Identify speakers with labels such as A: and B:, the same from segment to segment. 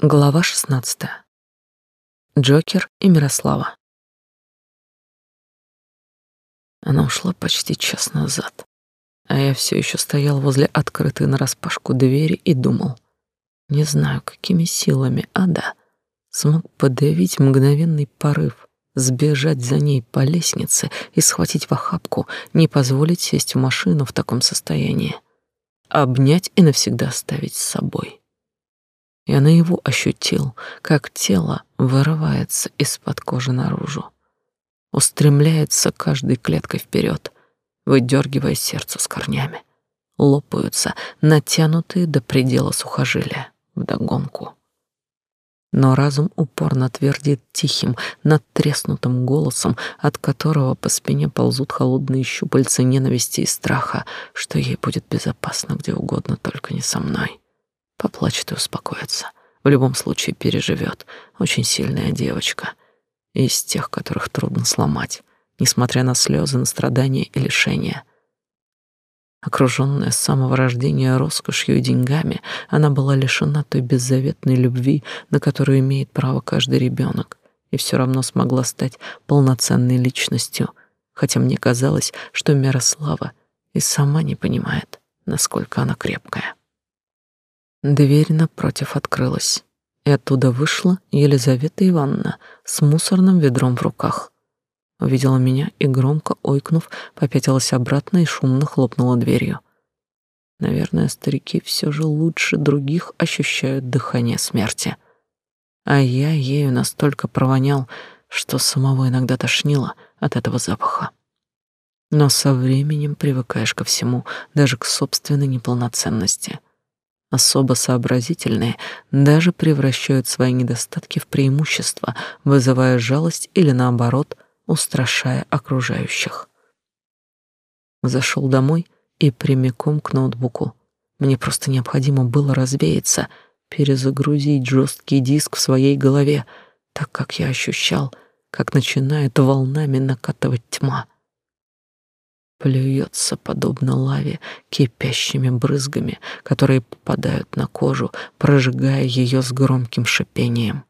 A: Глава 16. Джокер и Мирослава. Она ушла почти час назад, а я все еще стоял возле открытой нараспашку двери и думал. Не знаю, какими силами Ада смог подавить мгновенный порыв, сбежать за ней по лестнице и схватить в охапку, не позволить сесть в машину в таком состоянии, обнять и навсегда оставить с собой. Я наяву ощутил, как тело вырывается из-под кожи наружу, устремляется каждой клеткой вперед, выдергивая сердце с корнями. Лопаются натянутые до предела сухожилия вдогонку. Но разум упорно твердит тихим, надтреснутым голосом, от которого по спине ползут холодные щупальца ненависти и страха, что ей будет безопасно где угодно, только не со мной. Поплачет и успокоится. В любом случае переживет. Очень сильная девочка. Из тех, которых трудно сломать, несмотря на слезы, на страдания и лишения. Окруженная с самого рождения роскошью и деньгами, она была лишена той беззаветной любви, на которую имеет право каждый ребенок, и все равно смогла стать полноценной личностью, хотя мне казалось, что Мирослава и сама не понимает, насколько она крепкая. Дверь напротив открылась, и оттуда вышла Елизавета Ивановна с мусорным ведром в руках. Увидела меня и, громко ойкнув, попятилась обратно и шумно хлопнула дверью. Наверное, старики все же лучше других ощущают дыхание смерти. А я ею настолько провонял, что самого иногда тошнило от этого запаха. Но со временем привыкаешь ко всему, даже к собственной неполноценности — особо сообразительные даже превращают свои недостатки в преимущества, вызывая жалость или наоборот, устрашая окружающих. Зашел домой и прямиком к ноутбуку. Мне просто необходимо было развеяться, перезагрузить жесткий диск в своей голове, так как я ощущал, как начинает волнами накатывать тьма — плюется подобно лаве кипящими брызгами, которые попадают на кожу, прожигая ее с громким шипением.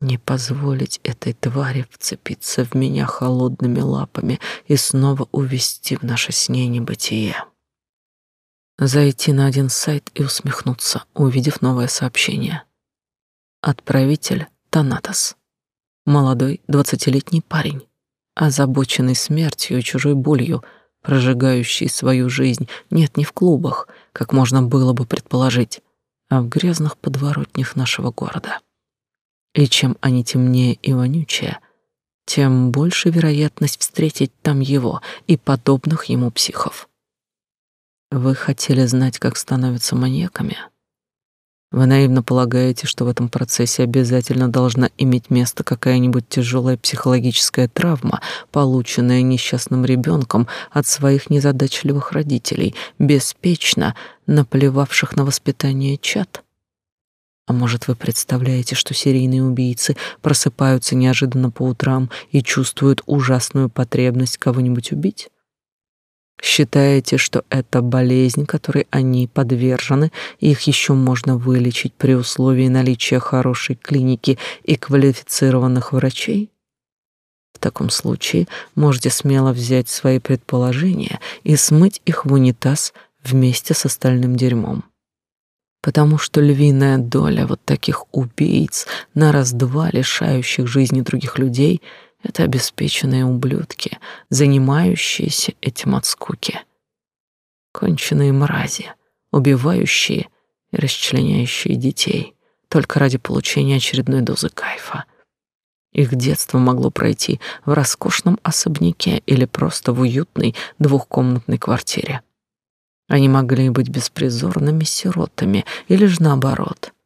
A: Не позволить этой твари вцепиться в меня холодными лапами и снова увести в наше с ней небытие. Зайти на один сайт и усмехнуться, увидев новое сообщение. Отправитель Танатос. Молодой двадцатилетний парень озабоченный смертью и чужой болью, прожигающий свою жизнь, нет, не в клубах, как можно было бы предположить, а в грязных подворотнях нашего города. И чем они темнее и вонючее, тем больше вероятность встретить там его и подобных ему психов. Вы хотели знать, как становятся маньяками? Вы наивно полагаете, что в этом процессе обязательно должна иметь место какая-нибудь тяжелая психологическая травма, полученная несчастным ребенком от своих незадачливых родителей, беспечно наплевавших на воспитание чад? А может, вы представляете, что серийные убийцы просыпаются неожиданно по утрам и чувствуют ужасную потребность кого-нибудь убить? Считаете, что это болезнь, которой они подвержены, их еще можно вылечить при условии наличия хорошей клиники и квалифицированных врачей? В таком случае можете смело взять свои предположения и смыть их в унитаз вместе с остальным дерьмом. Потому что львиная доля вот таких убийц на раз-два лишающих жизни других людей — это обеспеченные ублюдки, занимающиеся этим от скуки. Конченые мрази, убивающие и расчленяющие детей только ради получения очередной дозы кайфа. Их детство могло пройти в роскошном особняке или просто в уютной двухкомнатной квартире. Они могли быть беспризорными сиротами или же наоборот —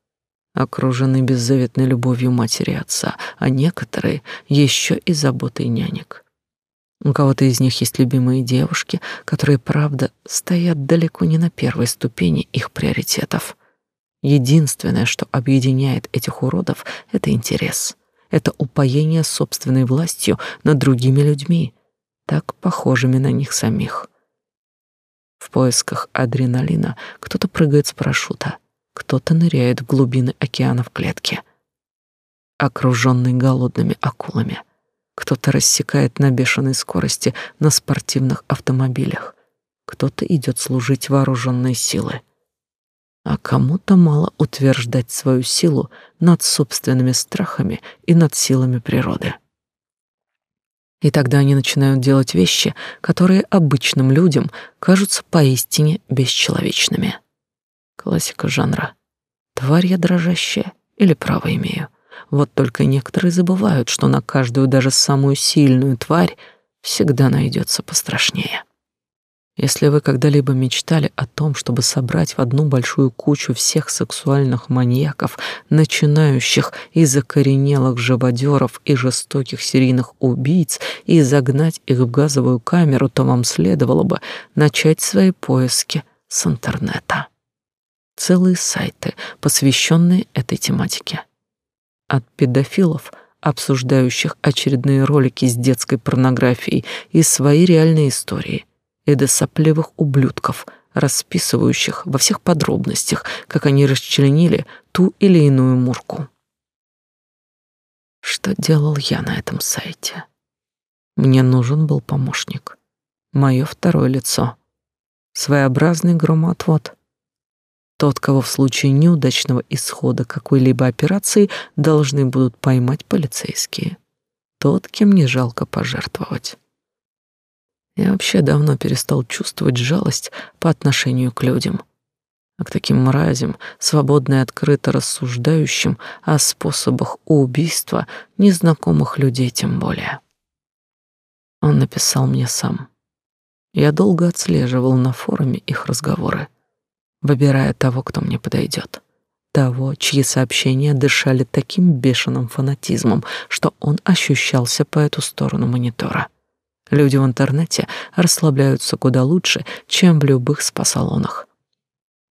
A: окружены беззаветной любовью матери и отца, а некоторые еще и заботой нянек. У кого-то из них есть любимые девушки, которые, правда, стоят далеко не на первой ступени их приоритетов. Единственное, что объединяет этих уродов, это интерес. Это упоение собственной властью над другими людьми, так похожими на них самих. В поисках адреналина кто-то прыгает с парашюта, кто-то ныряет в глубины океана в клетке, окруженный голодными акулами. Кто-то рассекает на бешеной скорости на спортивных автомобилях. Кто-то идет служить вооруженной силы. А кому-то мало утверждать свою силу над собственными страхами и над силами природы. И тогда они начинают делать вещи, которые обычным людям кажутся поистине бесчеловечными. Классика жанра. Тварь я дрожащая или право имею. Вот только некоторые забывают, что на каждую, даже самую сильную тварь всегда найдется пострашнее. Если вы когда-либо мечтали о том, чтобы собрать в одну большую кучу всех сексуальных маньяков, начинающих и закоренелых живодеров и жестоких серийных убийц, и загнать их в газовую камеру, то вам следовало бы начать свои поиски с интернета. Целые сайты, посвященные этой тематике. От педофилов – обсуждающих очередные ролики с детской порнографией и свои реальные истории – и до сопливых ублюдков, расписывающих во всех подробностях, как они расчленили ту или иную мурку. Что делал я на этом сайте? Мне нужен был помощник. Мое второе лицо. Своеобразный громоотвод. Тот, кого в случае неудачного исхода какой-либо операции должны будут поймать полицейские. Тот, кем не жалко пожертвовать. Я вообще давно перестал чувствовать жалость по отношению к людям. А к таким мразям, свободно и открыто рассуждающим о способах убийства незнакомых людей тем более. Он написал мне сам. Я долго отслеживал на форуме их разговоры, выбирая того, кто мне подойдет, того, чьи сообщения дышали таким бешеным фанатизмом, что он ощущался по эту сторону монитора. Люди в интернете расслабляются куда лучше, чем в любых спа-салонах.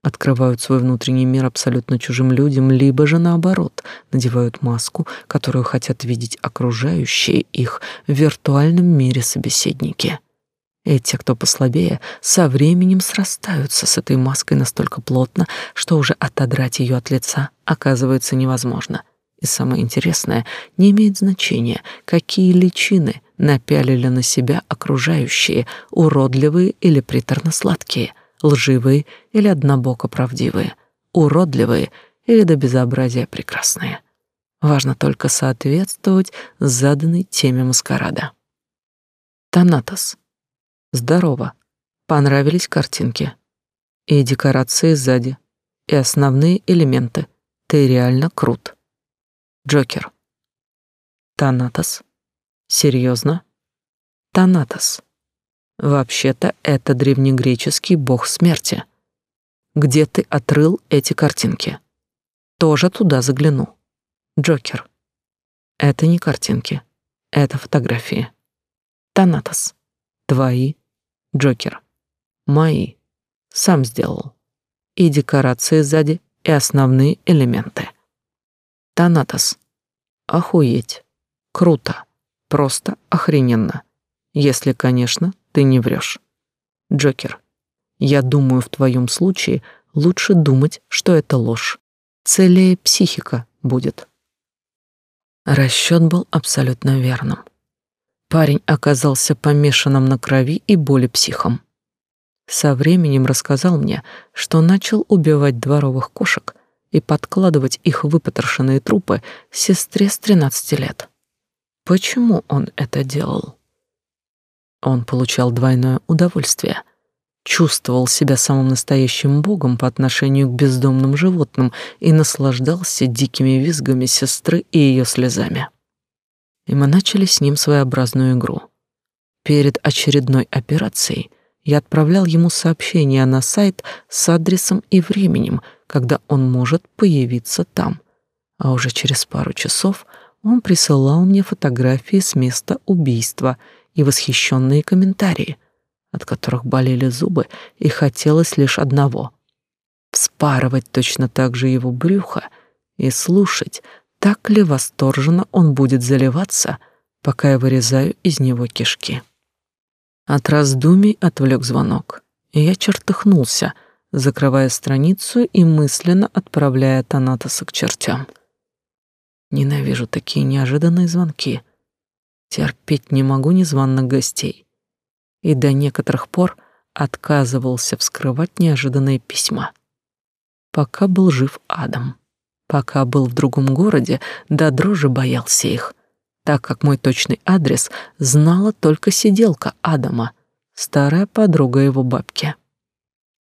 A: Открывают свой внутренний мир абсолютно чужим людям, либо же наоборот, надевают маску, которую хотят видеть окружающие их в виртуальном мире собеседники. И те, кто послабее, со временем срастаются с этой маской настолько плотно, что уже отодрать ее от лица оказывается невозможно. И самое интересное, не имеет значения, какие личины напялили на себя окружающие, уродливые или приторно-сладкие, лживые или однобоко правдивые, уродливые или до безобразия прекрасные. Важно только соответствовать заданной теме маскарада. Танатос. Здорово. Понравились картинки. И декорации сзади, и основные элементы. Ты реально крут. Джокер. Танатос. Серьезно? Танатос. Вообще-то это древнегреческий бог смерти. Где ты отрыл эти картинки? Тоже туда загляну. Джокер. Это не картинки. Это фотографии. Танатос. Твои. Джокер. Мои. Сам сделал. И декорации сзади, и основные элементы. Танатос. Охуеть. Круто. Просто охрененно. Если, конечно, ты не врешь. Джокер. Я думаю, в твоем случае лучше думать, что это ложь. Целее психика будет. Расчет был абсолютно верным. Парень оказался помешанным на крови и боли психом. Со временем рассказал мне, что начал убивать дворовых кошек и подкладывать их выпотрошенные трупы сестре с 13 лет. Почему он это делал? Он получал двойное удовольствие. Чувствовал себя самым настоящим богом по отношению к бездомным животным и наслаждался дикими визгами сестры и ее слезами. И мы начали с ним своеобразную игру. Перед очередной операцией я отправлял ему сообщение на сайт с адресом и временем, когда он может появиться там. А уже через пару часов — он присылал мне фотографии с места убийства и восхищенные комментарии, от которых болели зубы, и хотелось лишь одного — вспарывать точно так же его брюхо и слушать, так ли восторженно он будет заливаться, пока я вырезаю из него кишки. От раздумий отвлек звонок, и я чертыхнулся, закрывая страницу и мысленно отправляя Танатоса к чертям. Ненавижу такие неожиданные звонки. Терпеть не могу незваных гостей. И до некоторых пор отказывался вскрывать неожиданные письма. Пока был жив Адам. Пока был в другом городе, до дрожи боялся их, так как мой точный адрес знала только сиделка Адама, старая подруга его бабки.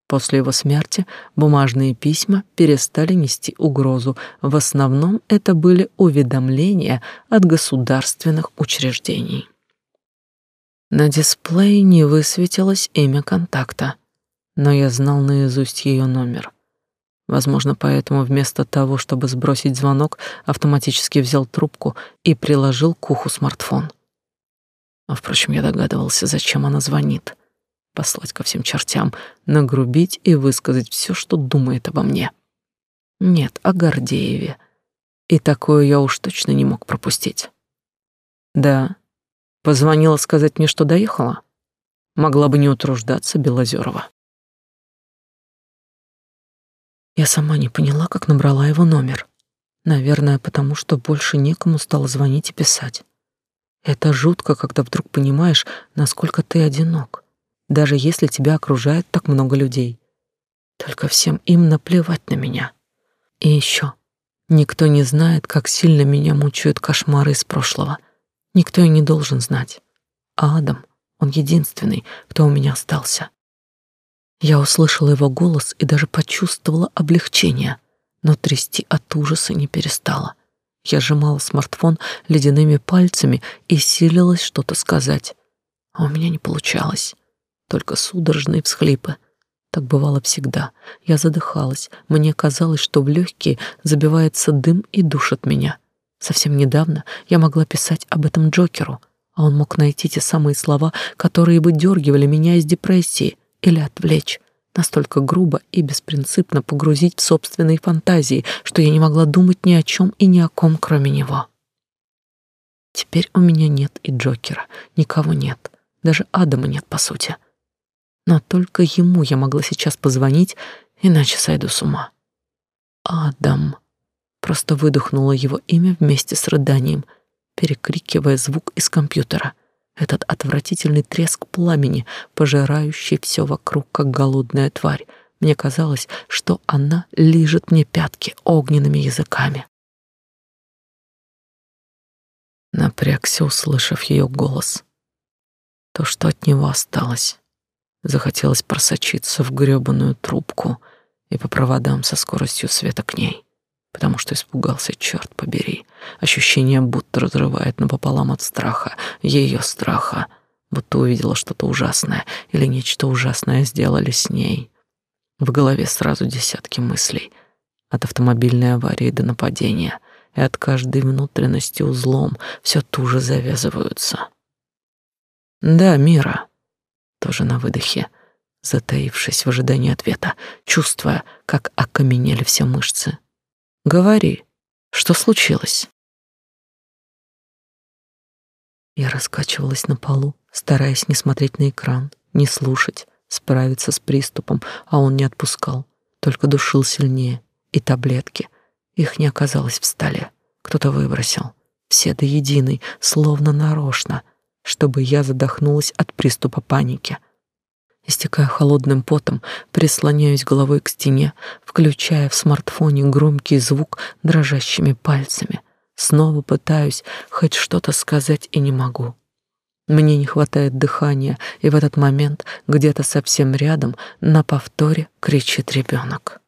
A: После его смерти бумажные письма перестали нести угрозу. В основном это были уведомления от государственных учреждений. На дисплее не высветилось имя контакта, но я знал наизусть ее номер. Возможно, поэтому вместо того, чтобы сбросить звонок, автоматически взял трубку и приложил к уху смартфон. А впрочем, я догадывался, зачем она звонит. Послать ко всем чертям, нагрубить и высказать все, что думает обо мне. Нет, о Гордееве. И такое я уж точно не мог пропустить. Да, Позвонила сказать мне, что доехала? Могла бы не утруждаться Белозерова. Я сама не поняла, как набрала его номер. Наверное, потому что больше некому стало звонить и писать. Это жутко, когда вдруг понимаешь, насколько ты одинок, даже если тебя окружает так много людей. Только всем им наплевать на меня. И еще, никто не знает, как сильно меня мучают кошмары из прошлого — Никто и не должен знать. Адам, он единственный, кто у меня остался. Я услышала его голос и даже почувствовала облегчение, но трясти от ужаса не перестала. Я сжимала смартфон ледяными пальцами и силилась что-то сказать. А у меня не получалось. Только судорожные всхлипы. Так бывало всегда. Я задыхалась. Мне казалось, что в легкие забивается дым и душит меня. Совсем недавно я могла писать об этом Джокеру, а он мог найти те самые слова, которые бы дергивали меня из депрессии или отвлечь, настолько грубо и беспринципно погрузить в собственные фантазии, что я не могла думать ни о чем и ни о ком, кроме него. Теперь у меня нет и Джокера, никого нет, даже Адама нет, по сути. Но только ему я могла сейчас позвонить, иначе сойду с ума. Адам. Просто выдохнула его имя вместе с рыданием, перекрикивая звук из компьютера. Этот отвратительный треск пламени, пожирающий все вокруг, как голодная тварь. Мне казалось, что она лижет мне пятки огненными языками. Напрягся, услышав ее голос. То, что от него осталось. Захотелось просочиться в грёбаную трубку и по проводам со скоростью света к ней потому что испугался, черт побери. Ощущение будто разрывает напополам от страха, ее страха, будто увидела что-то ужасное или нечто ужасное сделали с ней. В голове сразу десятки мыслей. От автомобильной аварии до нападения, и от каждой внутренности узлом все туже завязываются. Да, Мира, тоже на выдохе, затаившись в ожидании ответа, чувствуя, как окаменели все мышцы, Говори, что случилось?» Я раскачивалась на полу, стараясь не смотреть на экран, не слушать, справиться с приступом, а он не отпускал, только душил сильнее. И таблетки. Их не оказалось в столе. Кто-то выбросил. Все до единой, словно нарочно, чтобы я задохнулась от приступа паники. Истекая холодным потом, прислоняюсь головой к стене, включая в смартфоне громкий звук дрожащими пальцами. Снова пытаюсь хоть что-то сказать и не могу. Мне не хватает дыхания, и в этот момент где-то совсем рядом на повторе кричит ребенок.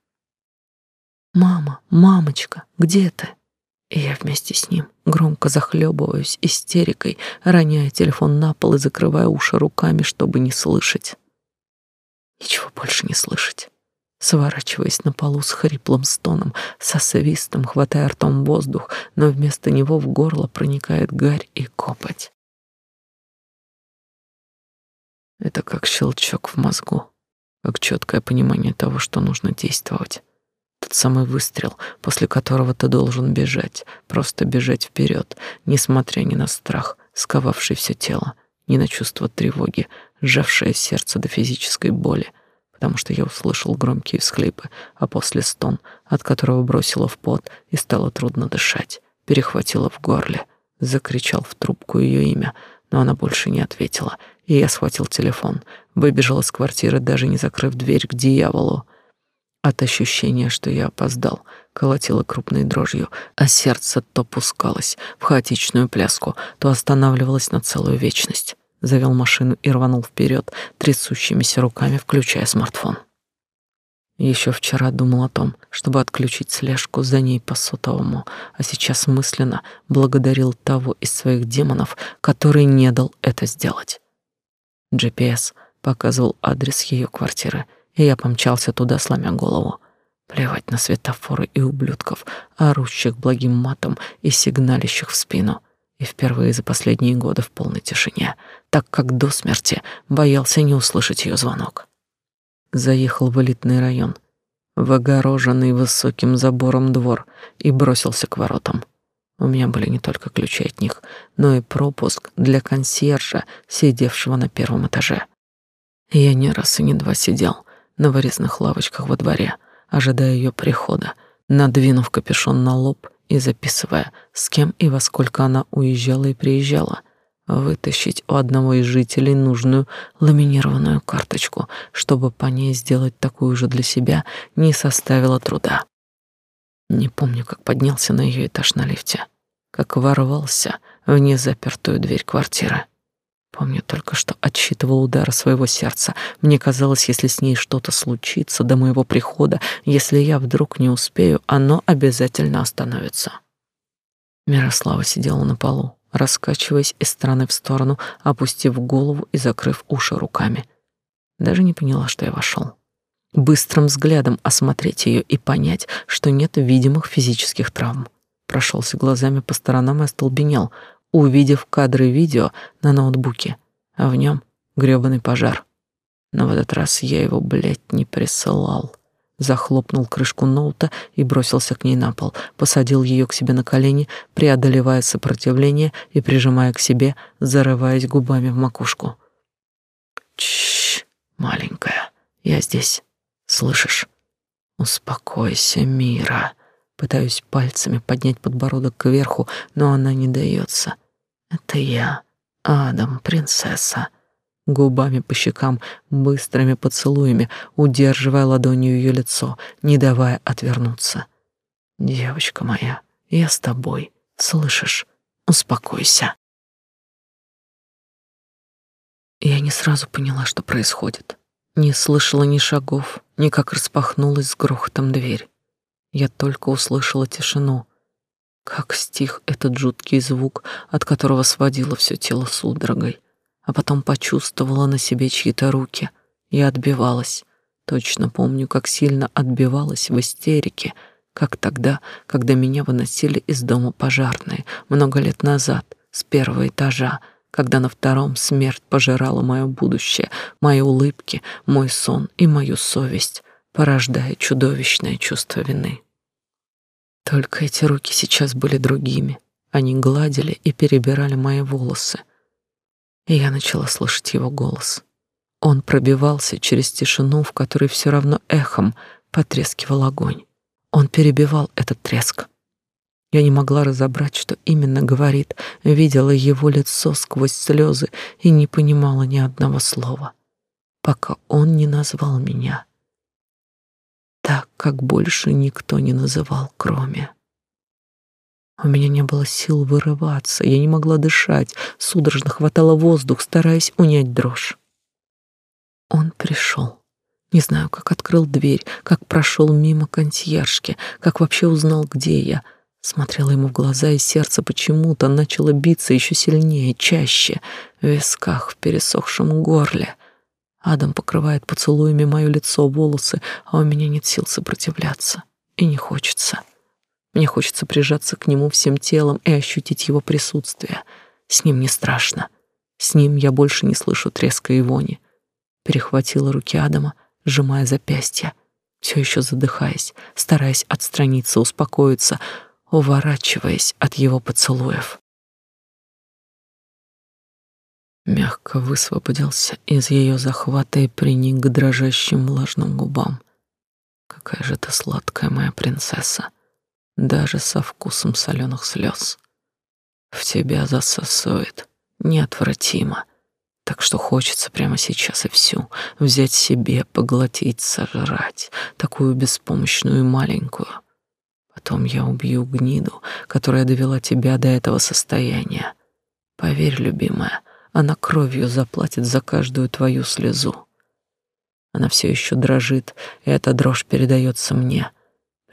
A: «Мама, мамочка, где ты?» И я вместе с ним громко захлебываюсь истерикой, роняя телефон на пол и закрывая уши руками, чтобы не слышать. Ничего больше не слышать. Сворачиваясь на полу с хриплым стоном, со свистом, хватая ртом воздух, но вместо него в горло проникает гарь и копоть. Это как щелчок в мозгу, как четкое понимание того, что нужно действовать. Тот самый выстрел, после которого ты должен бежать, просто бежать вперед, несмотря ни на страх, сковавший все тело, ни на чувство тревоги, сжавшее сердце до физической боли, потому что я услышал громкие всхлипы, а после стон, от которого бросило в пот и стало трудно дышать, перехватило в горле. Закричал в трубку ее имя, но она больше не ответила, и я схватил телефон, выбежал из квартиры, даже не закрыв дверь к дьяволу. От ощущения, что я опоздал, колотило крупной дрожью, а сердце то пускалось в хаотичную пляску, то останавливалось на целую вечность завел машину и рванул вперед, трясущимися руками, включая смартфон. Еще вчера думал о том, чтобы отключить слежку за ней по сотовому, а сейчас мысленно благодарил того из своих демонов, который не дал это сделать. GPS показывал адрес ее квартиры, и я помчался туда, сломя голову. Плевать на светофоры и ублюдков, орущих благим матом и сигналящих в спину и впервые за последние годы в полной тишине, так как до смерти боялся не услышать ее звонок. Заехал в элитный район, в огороженный высоким забором двор и бросился к воротам. У меня были не только ключи от них, но и пропуск для консьержа, сидевшего на первом этаже. Я не раз и не два сидел на вырезных лавочках во дворе, ожидая ее прихода, надвинув капюшон на лоб и записывая, с кем и во сколько она уезжала и приезжала, вытащить у одного из жителей нужную ламинированную карточку, чтобы по ней сделать такую же для себя, не составило труда. Не помню, как поднялся на ее этаж на лифте, как ворвался в незапертую дверь квартиры. Помню только, что отсчитывал удары своего сердца. Мне казалось, если с ней что-то случится до моего прихода, если я вдруг не успею, оно обязательно остановится. Мирослава сидела на полу, раскачиваясь из стороны в сторону, опустив голову и закрыв уши руками. Даже не поняла, что я вошел. Быстрым взглядом осмотреть ее и понять, что нет видимых физических травм. Прошелся глазами по сторонам и остолбенел — увидев кадры видео на ноутбуке, а в нем грёбаный пожар. Но в этот раз я его, блядь, не присылал. Захлопнул крышку ноута и бросился к ней на пол, посадил ее к себе на колени, преодолевая сопротивление и прижимая к себе, зарываясь губами в макушку. Чш, маленькая, я здесь. Слышишь? Успокойся, Мира. Пытаюсь пальцами поднять подбородок кверху, но она не дается. Это я, Адам, принцесса. Губами по щекам, быстрыми поцелуями, удерживая ладонью ее лицо, не давая отвернуться. Девочка моя, я с тобой. Слышишь? Успокойся. Я не сразу поняла, что происходит. Не слышала ни шагов, ни как распахнулась с грохотом дверь. Я только услышала тишину, как стих этот жуткий звук, от которого сводило все тело судорогой, а потом почувствовала на себе чьи-то руки и отбивалась. Точно помню, как сильно отбивалась в истерике, как тогда, когда меня выносили из дома пожарные много лет назад, с первого этажа, когда на втором смерть пожирала мое будущее, мои улыбки, мой сон и мою совесть, порождая чудовищное чувство вины. Только эти руки сейчас были другими. Они гладили и перебирали мои волосы. И я начала слышать его голос. Он пробивался через тишину, в которой все равно эхом потрескивал огонь. Он перебивал этот треск. Я не могла разобрать, что именно говорит, видела его лицо сквозь слезы и не понимала ни одного слова, пока он не назвал меня так, как больше никто не называл, кроме. У меня не было сил вырываться, я не могла дышать, судорожно хватала воздух, стараясь унять дрожь. Он пришел. Не знаю, как открыл дверь, как прошел мимо консьержки, как вообще узнал, где я. Смотрела ему в глаза, и сердце почему-то начало биться еще сильнее, чаще, в висках, в пересохшем горле. Адам покрывает поцелуями мое лицо, волосы, а у меня нет сил сопротивляться. И не хочется. Мне хочется прижаться к нему всем телом и ощутить его присутствие. С ним не страшно. С ним я больше не слышу треска и вони. Перехватила руки Адама, сжимая запястья, все еще задыхаясь, стараясь отстраниться, успокоиться, уворачиваясь от его поцелуев. Мягко высвободился из ее захвата и приник к дрожащим влажным губам. Какая же ты сладкая моя принцесса, даже со вкусом соленых слез. В тебя засосует неотвратимо, так что хочется прямо сейчас и всю взять себе, поглотить, сожрать, такую беспомощную и маленькую. Потом я убью гниду, которая довела тебя до этого состояния. Поверь, любимая, она кровью заплатит за каждую твою слезу. Она все еще дрожит, и эта дрожь передается мне.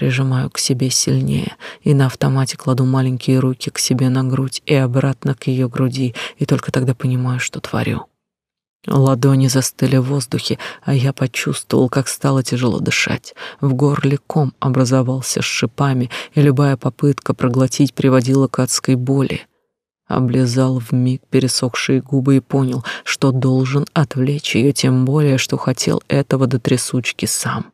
A: Прижимаю к себе сильнее и на автомате кладу маленькие руки к себе на грудь и обратно к ее груди, и только тогда понимаю, что творю. Ладони застыли в воздухе, а я почувствовал, как стало тяжело дышать. В горле ком образовался с шипами, и любая попытка проглотить приводила к адской боли облизал вмиг пересохшие губы и понял, что должен отвлечь ее, тем более, что хотел этого до трясучки сам.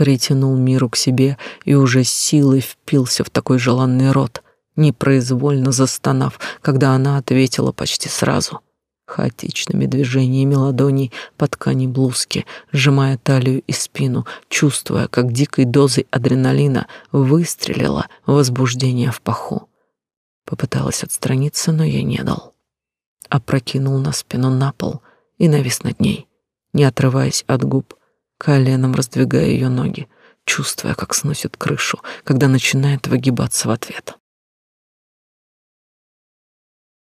A: Притянул миру к себе и уже силой впился в такой желанный рот, непроизвольно застонав, когда она ответила почти сразу — хаотичными движениями ладоней по ткани блузки, сжимая талию и спину, чувствуя, как дикой дозой адреналина выстрелило возбуждение в паху. Попыталась отстраниться, но я не дал. Опрокинул на спину на пол и навис над ней, не отрываясь от губ, коленом раздвигая ее ноги, чувствуя, как сносит крышу, когда начинает выгибаться в ответ.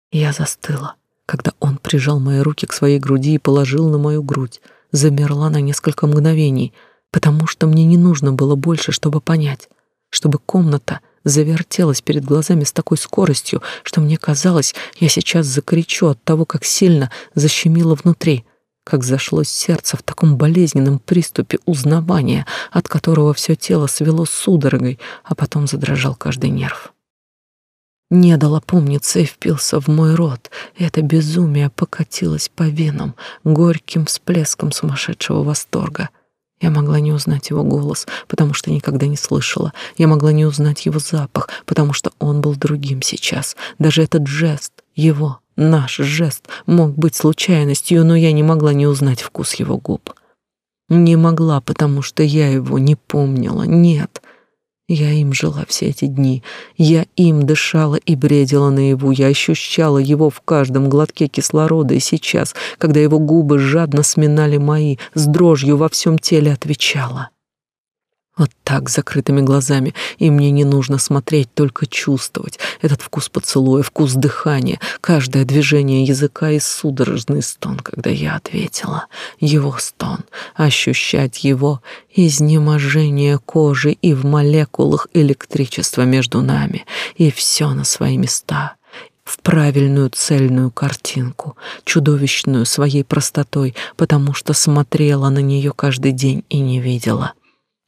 A: Я застыла, когда он прижал мои руки к своей груди и положил на мою грудь, замерла на несколько мгновений, потому что мне не нужно было больше, чтобы понять, чтобы комната завертелась перед глазами с такой скоростью, что мне казалось, я сейчас закричу от того, как сильно защемило внутри, как зашлось сердце в таком болезненном приступе узнавания, от которого все тело свело судорогой, а потом задрожал каждый нерв. Не дал опомниться и впился в мой рот, и это безумие покатилось по венам горьким всплеском сумасшедшего восторга — я могла не узнать его голос, потому что никогда не слышала. Я могла не узнать его запах, потому что он был другим сейчас. Даже этот жест, его, наш жест, мог быть случайностью, но я не могла не узнать вкус его губ. Не могла, потому что я его не помнила. Нет, я им жила все эти дни, я им дышала и бредила наяву, я ощущала его в каждом глотке кислорода, и сейчас, когда его губы жадно сминали мои, с дрожью во всем теле отвечала. Вот так, закрытыми глазами, и мне не нужно смотреть, только чувствовать. Этот вкус поцелуя, вкус дыхания, каждое движение языка и судорожный стон, когда я ответила. Его стон, ощущать его изнеможение кожи и в молекулах электричества между нами, и все на свои места — в правильную цельную картинку, чудовищную своей простотой, потому что смотрела на нее каждый день и не видела.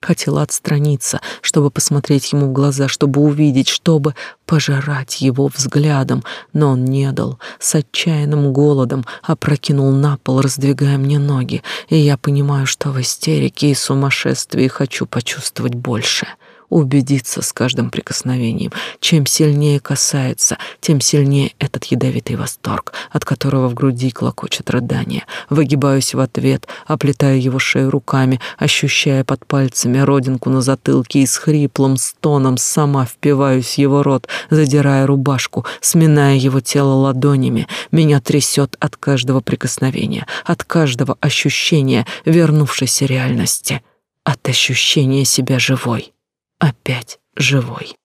A: Хотела отстраниться, чтобы посмотреть ему в глаза, чтобы увидеть, чтобы пожирать его взглядом, но он не дал, с отчаянным голодом опрокинул на пол, раздвигая мне ноги, и я понимаю, что в истерике и сумасшествии хочу почувствовать больше убедиться с каждым прикосновением. Чем сильнее касается, тем сильнее этот ядовитый восторг, от которого в груди клокочет рыдание. Выгибаюсь в ответ, оплетая его шею руками, ощущая под пальцами родинку на затылке и с хриплым стоном сама впиваюсь в его рот, задирая рубашку, сминая его тело ладонями. Меня трясет от каждого прикосновения, от каждого ощущения вернувшейся реальности, от ощущения себя живой опять живой.